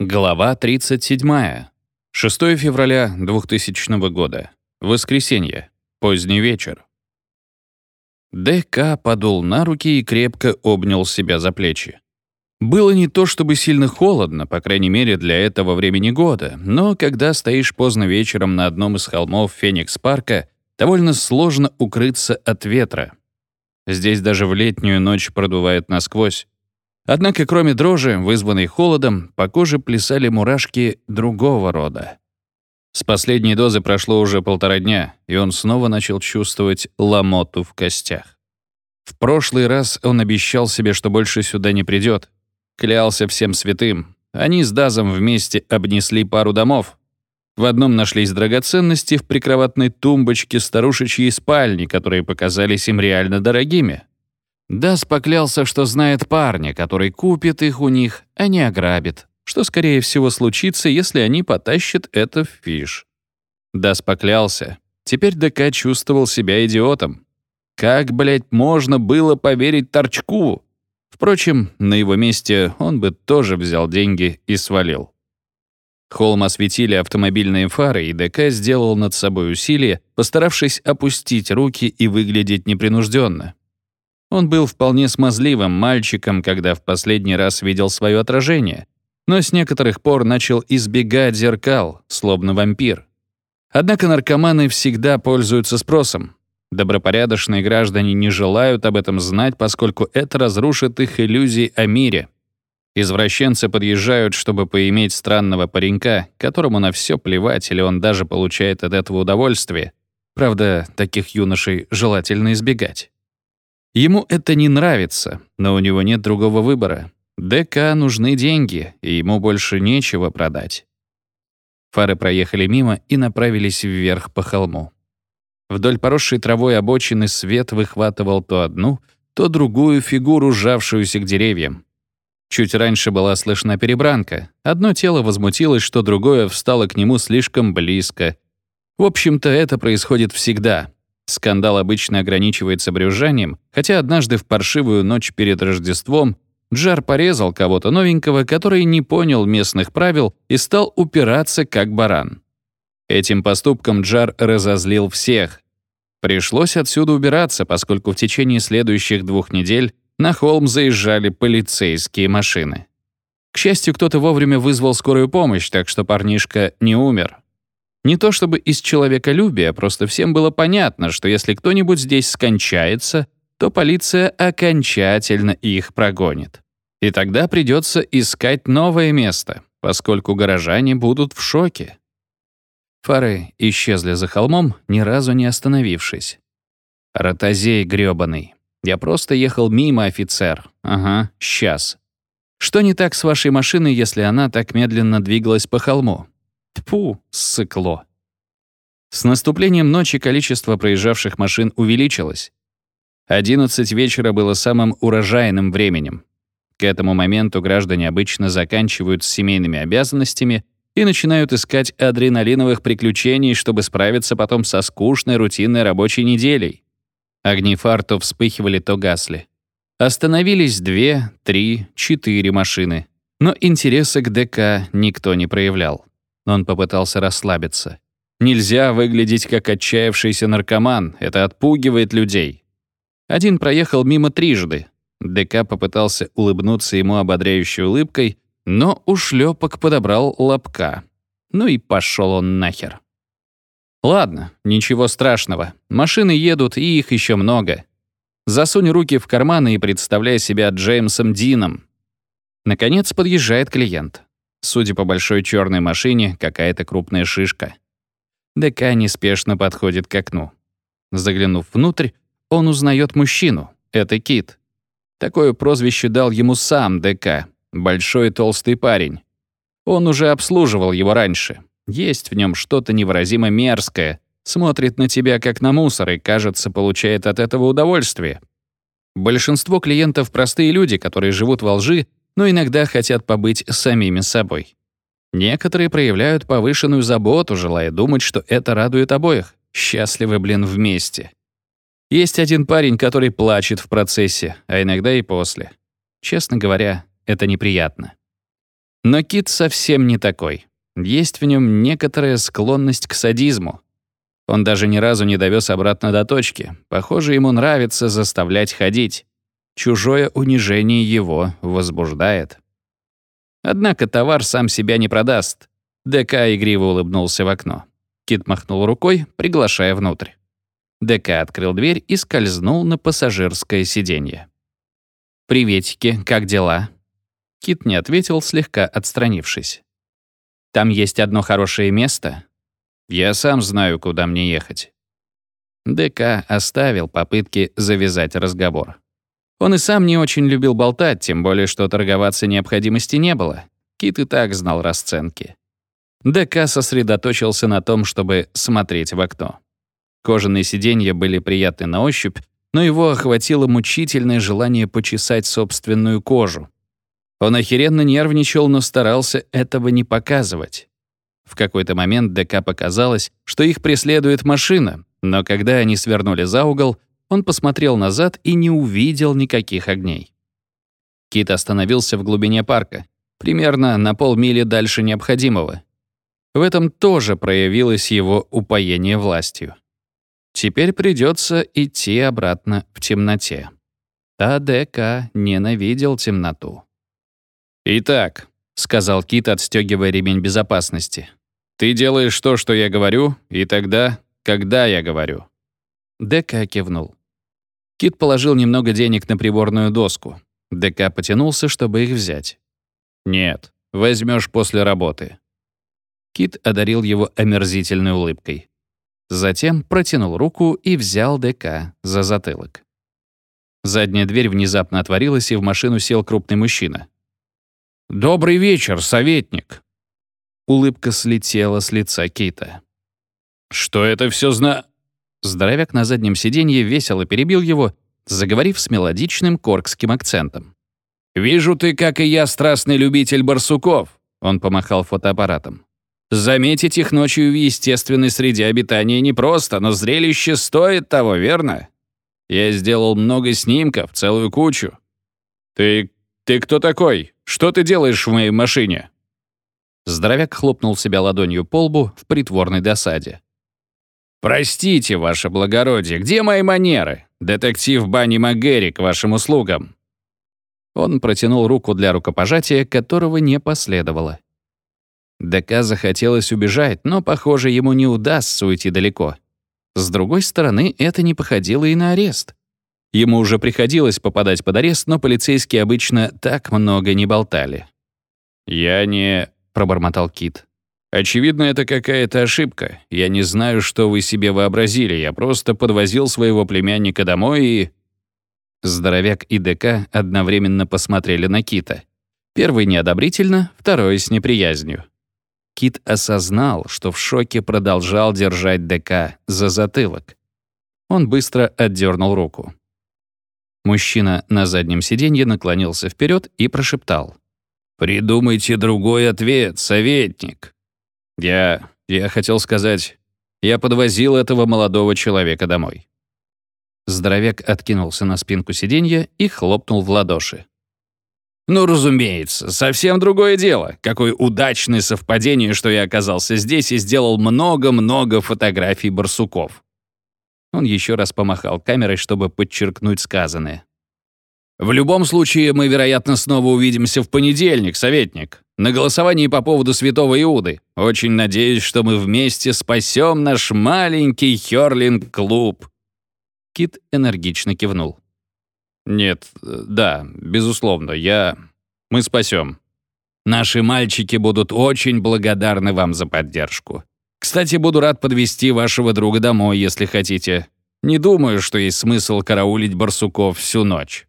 Глава 37. 6 февраля 2000 года. Воскресенье. Поздний вечер. ДК подул на руки и крепко обнял себя за плечи. Было не то чтобы сильно холодно, по крайней мере для этого времени года, но когда стоишь поздно вечером на одном из холмов Феникс-парка, довольно сложно укрыться от ветра. Здесь даже в летнюю ночь продувает насквозь. Однако, кроме дрожи, вызванной холодом, по коже плясали мурашки другого рода. С последней дозы прошло уже полтора дня, и он снова начал чувствовать ломоту в костях. В прошлый раз он обещал себе, что больше сюда не придет. Клялся всем святым. Они с Дазом вместе обнесли пару домов. В одном нашлись драгоценности в прикроватной тумбочке старушечьей спальни, которые показались им реально дорогими. Дас поклялся, что знает парня, который купит их у них, а не ограбит, что, скорее всего, случится, если они потащат это в фиш. Дас поклялся. Теперь ДК чувствовал себя идиотом. Как, блядь, можно было поверить Торчку? Впрочем, на его месте он бы тоже взял деньги и свалил. Холм осветили автомобильные фары, и ДК сделал над собой усилие, постаравшись опустить руки и выглядеть непринужденно. Он был вполне смазливым мальчиком, когда в последний раз видел свое отражение, но с некоторых пор начал избегать зеркал, словно вампир. Однако наркоманы всегда пользуются спросом. Добропорядочные граждане не желают об этом знать, поскольку это разрушит их иллюзии о мире. Извращенцы подъезжают, чтобы поиметь странного паренька, которому на все плевать, или он даже получает от этого удовольствие. Правда, таких юношей желательно избегать. Ему это не нравится, но у него нет другого выбора. ДК нужны деньги, и ему больше нечего продать. Фары проехали мимо и направились вверх по холму. Вдоль поросшей травой обочины свет выхватывал то одну, то другую фигуру, сжавшуюся к деревьям. Чуть раньше была слышна перебранка. Одно тело возмутилось, что другое встало к нему слишком близко. В общем-то, это происходит всегда. Скандал обычно ограничивается брюзжанием, хотя однажды в паршивую ночь перед Рождеством Джар порезал кого-то новенького, который не понял местных правил и стал упираться как баран. Этим поступком Джар разозлил всех. Пришлось отсюда убираться, поскольку в течение следующих двух недель на холм заезжали полицейские машины. К счастью, кто-то вовремя вызвал скорую помощь, так что парнишка не умер. Не то чтобы из человеколюбия, просто всем было понятно, что если кто-нибудь здесь скончается, то полиция окончательно их прогонит. И тогда придется искать новое место, поскольку горожане будут в шоке. Фары исчезли за холмом, ни разу не остановившись. Ротозей грёбаный. Я просто ехал мимо, офицер. Ага, сейчас. Что не так с вашей машиной, если она так медленно двигалась по холму? Тьфу, сыкло. С наступлением ночи количество проезжавших машин увеличилось. 11 вечера было самым урожайным временем. К этому моменту граждане обычно заканчивают с семейными обязанностями и начинают искать адреналиновых приключений, чтобы справиться потом со скучной рутинной рабочей неделей. Огни фар то вспыхивали, то гасли. Остановились две, три, четыре машины. Но интереса к ДК никто не проявлял. Он попытался расслабиться. Нельзя выглядеть как отчаявшийся наркоман, это отпугивает людей. Один проехал мимо трижды. ДК попытался улыбнуться ему ободряющей улыбкой, но у шлепок подобрал лобка. Ну и пошел он нахер. Ладно, ничего страшного. Машины едут, и их еще много. Засунь руки в карманы и представляй себя Джеймсом Дином. Наконец подъезжает клиент. Судя по большой черной машине, какая-то крупная шишка. ДК неспешно подходит к окну. Заглянув внутрь, он узнает мужчину. Это Кит. Такое прозвище дал ему сам ДК. Большой толстый парень. Он уже обслуживал его раньше. Есть в нем что-то невыразимо мерзкое. Смотрит на тебя как на мусор и, кажется, получает от этого удовольствие. Большинство клиентов — простые люди, которые живут во лжи но иногда хотят побыть самими собой. Некоторые проявляют повышенную заботу, желая думать, что это радует обоих. Счастливы, блин, вместе. Есть один парень, который плачет в процессе, а иногда и после. Честно говоря, это неприятно. Но Кит совсем не такой. Есть в нем некоторая склонность к садизму. Он даже ни разу не довез обратно до точки. Похоже, ему нравится заставлять ходить. Чужое унижение его возбуждает. Однако товар сам себя не продаст. ДК игриво улыбнулся в окно. Кит махнул рукой, приглашая внутрь. ДК открыл дверь и скользнул на пассажирское сиденье. «Приветики, как дела?» Кит не ответил, слегка отстранившись. «Там есть одно хорошее место. Я сам знаю, куда мне ехать». ДК оставил попытки завязать разговор. Он и сам не очень любил болтать, тем более, что торговаться необходимости не было. Кит и так знал расценки. ДК сосредоточился на том, чтобы смотреть в окно. Кожаные сиденья были приятны на ощупь, но его охватило мучительное желание почесать собственную кожу. Он охеренно нервничал, но старался этого не показывать. В какой-то момент ДК показалось, что их преследует машина, но когда они свернули за угол, он посмотрел назад и не увидел никаких огней. Кит остановился в глубине парка, примерно на полмили дальше необходимого. В этом тоже проявилось его упоение властью. Теперь придется идти обратно в темноте. ТДК ненавидел темноту. «Итак», — сказал Кит, отстегивая ремень безопасности, «ты делаешь то, что я говорю, и тогда, когда я говорю». ДК кивнул. Кит положил немного денег на приборную доску. ДК потянулся, чтобы их взять. «Нет, возьмешь после работы». Кит одарил его омерзительной улыбкой. Затем протянул руку и взял ДК за затылок. Задняя дверь внезапно отворилась, и в машину сел крупный мужчина. «Добрый вечер, советник!» Улыбка слетела с лица Кита. «Что это все зна...» Здоровяк на заднем сиденье весело перебил его, заговорив с мелодичным коркским акцентом. «Вижу ты, как и я, страстный любитель барсуков», — он помахал фотоаппаратом. Заметить их ночью в естественной среде обитания непросто, но зрелище стоит того, верно? Я сделал много снимков, целую кучу. Ты... ты кто такой? Что ты делаешь в моей машине?» Здоровяк хлопнул себя ладонью по лбу в притворной досаде. «Простите, ваше благородие, где мои манеры? Детектив Банни МакГерри к вашим услугам». Он протянул руку для рукопожатия, которого не последовало. ДК захотелось убежать, но, похоже, ему не удастся уйти далеко. С другой стороны, это не походило и на арест. Ему уже приходилось попадать под арест, но полицейские обычно так много не болтали. «Я не...» — пробормотал Кит. «Очевидно, это какая-то ошибка. Я не знаю, что вы себе вообразили. Я просто подвозил своего племянника домой и...» Здоровяк и ДК одновременно посмотрели на Кита. Первый неодобрительно, второй с неприязнью. Кит осознал, что в шоке продолжал держать ДК за затылок. Он быстро отдернул руку. Мужчина на заднем сиденье наклонился вперед и прошептал. «Придумайте другой ответ, советник». «Я... я хотел сказать, я подвозил этого молодого человека домой». Здоровяк откинулся на спинку сиденья и хлопнул в ладоши. Ну, разумеется, совсем другое дело. Какое удачное совпадение, что я оказался здесь и сделал много-много фотографий барсуков. Он еще раз помахал камерой, чтобы подчеркнуть сказанное. «В любом случае, мы, вероятно, снова увидимся в понедельник, советник, на голосовании по поводу Святого Иуды. Очень надеюсь, что мы вместе спасем наш маленький Хёрлинг-клуб». Кит энергично кивнул. Нет, да, безусловно, я... Мы спасем. Наши мальчики будут очень благодарны вам за поддержку. Кстати, буду рад подвести вашего друга домой, если хотите. Не думаю, что есть смысл караулить барсуков всю ночь.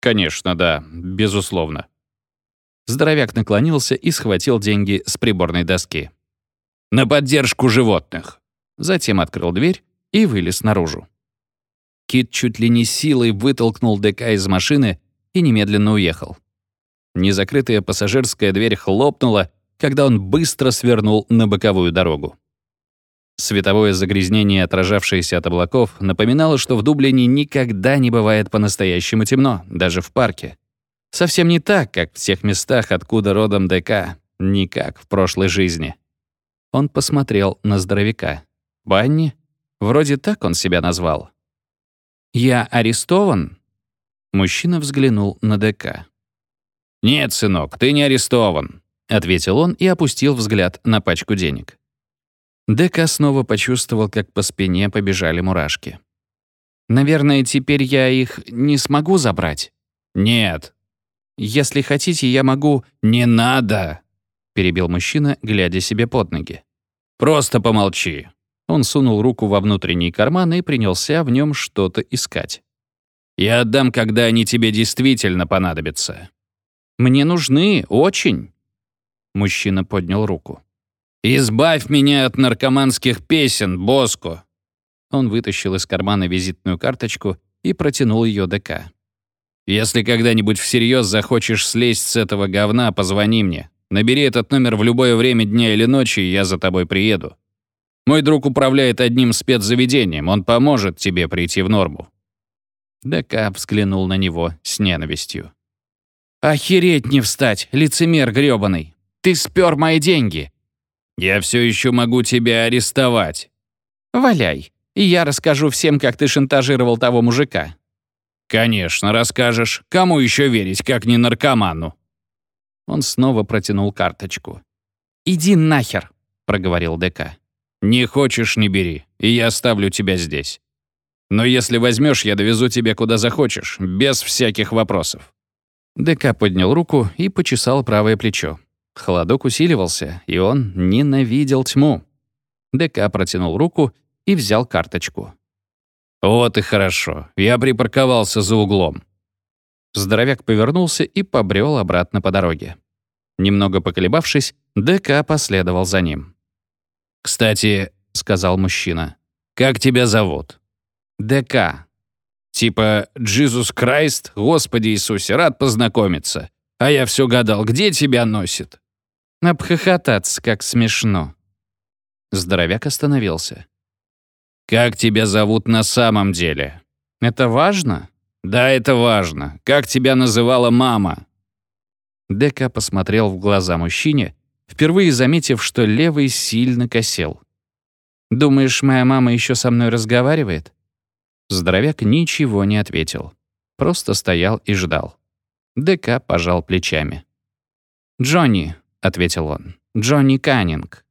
Конечно, да, безусловно. Здоровяк наклонился и схватил деньги с приборной доски. «На поддержку животных!» Затем открыл дверь и вылез наружу. Кит чуть ли не силой вытолкнул ДК из машины и немедленно уехал. Незакрытая пассажирская дверь хлопнула, когда он быстро свернул на боковую дорогу. Световое загрязнение, отражавшееся от облаков, напоминало, что в Дублине никогда не бывает по-настоящему темно, даже в парке. Совсем не так, как в тех местах, откуда родом ДК. Никак в прошлой жизни. Он посмотрел на здоровяка. «Банни? Вроде так он себя назвал». «Я арестован?» Мужчина взглянул на ДК. «Нет, сынок, ты не арестован», — ответил он и опустил взгляд на пачку денег. ДК снова почувствовал, как по спине побежали мурашки. «Наверное, теперь я их не смогу забрать?» «Нет». «Если хотите, я могу...» «Не надо!» — перебил мужчина, глядя себе под ноги. «Просто помолчи». Он сунул руку во внутренний карман и принялся в нем что-то искать. «Я отдам, когда они тебе действительно понадобятся». «Мне нужны, очень». Мужчина поднял руку. «Избавь меня от наркоманских песен, Боско!» Он вытащил из кармана визитную карточку и протянул ее ДК. «Если когда-нибудь всерьез захочешь слезть с этого говна, позвони мне. Набери этот номер в любое время дня или ночи, и я за тобой приеду. Мой друг управляет одним спецзаведением, он поможет тебе прийти в норму». ДК взглянул на него с ненавистью. «Охереть не встать, лицемер грёбаный! Ты спер мои деньги! Я все еще могу тебя арестовать. Валяй, и я расскажу всем, как ты шантажировал того мужика. Конечно, расскажешь. Кому еще верить, как не наркоману? Он снова протянул карточку. «Иди нахер», — проговорил ДК. «Не хочешь — не бери, и я оставлю тебя здесь. Но если возьмешь, я довезу тебя куда захочешь, без всяких вопросов». ДК поднял руку и почесал правое плечо. Холодок усиливался, и он ненавидел тьму. ДК протянул руку и взял карточку. «Вот и хорошо. Я припарковался за углом». Здоровяк повернулся и побрел обратно по дороге. Немного поколебавшись, ДК последовал за ним. «Кстати», — сказал мужчина, — «как тебя зовут?» «ДК». «Типа «Джизус Крайст», «Господи Иисусе, рад познакомиться». А я все гадал, где тебя носит? Обхохотаться, как смешно. Здоровяк остановился. «Как тебя зовут на самом деле?» «Это важно?» «Да, это важно. Как тебя называла мама?» Дека посмотрел в глаза мужчине, впервые заметив, что левый сильно косел. «Думаешь, моя мама еще со мной разговаривает?» Здоровяк ничего не ответил. Просто стоял и ждал. ДК пожал плечами. «Джонни», —— ответил он. «Джонни Каннинг».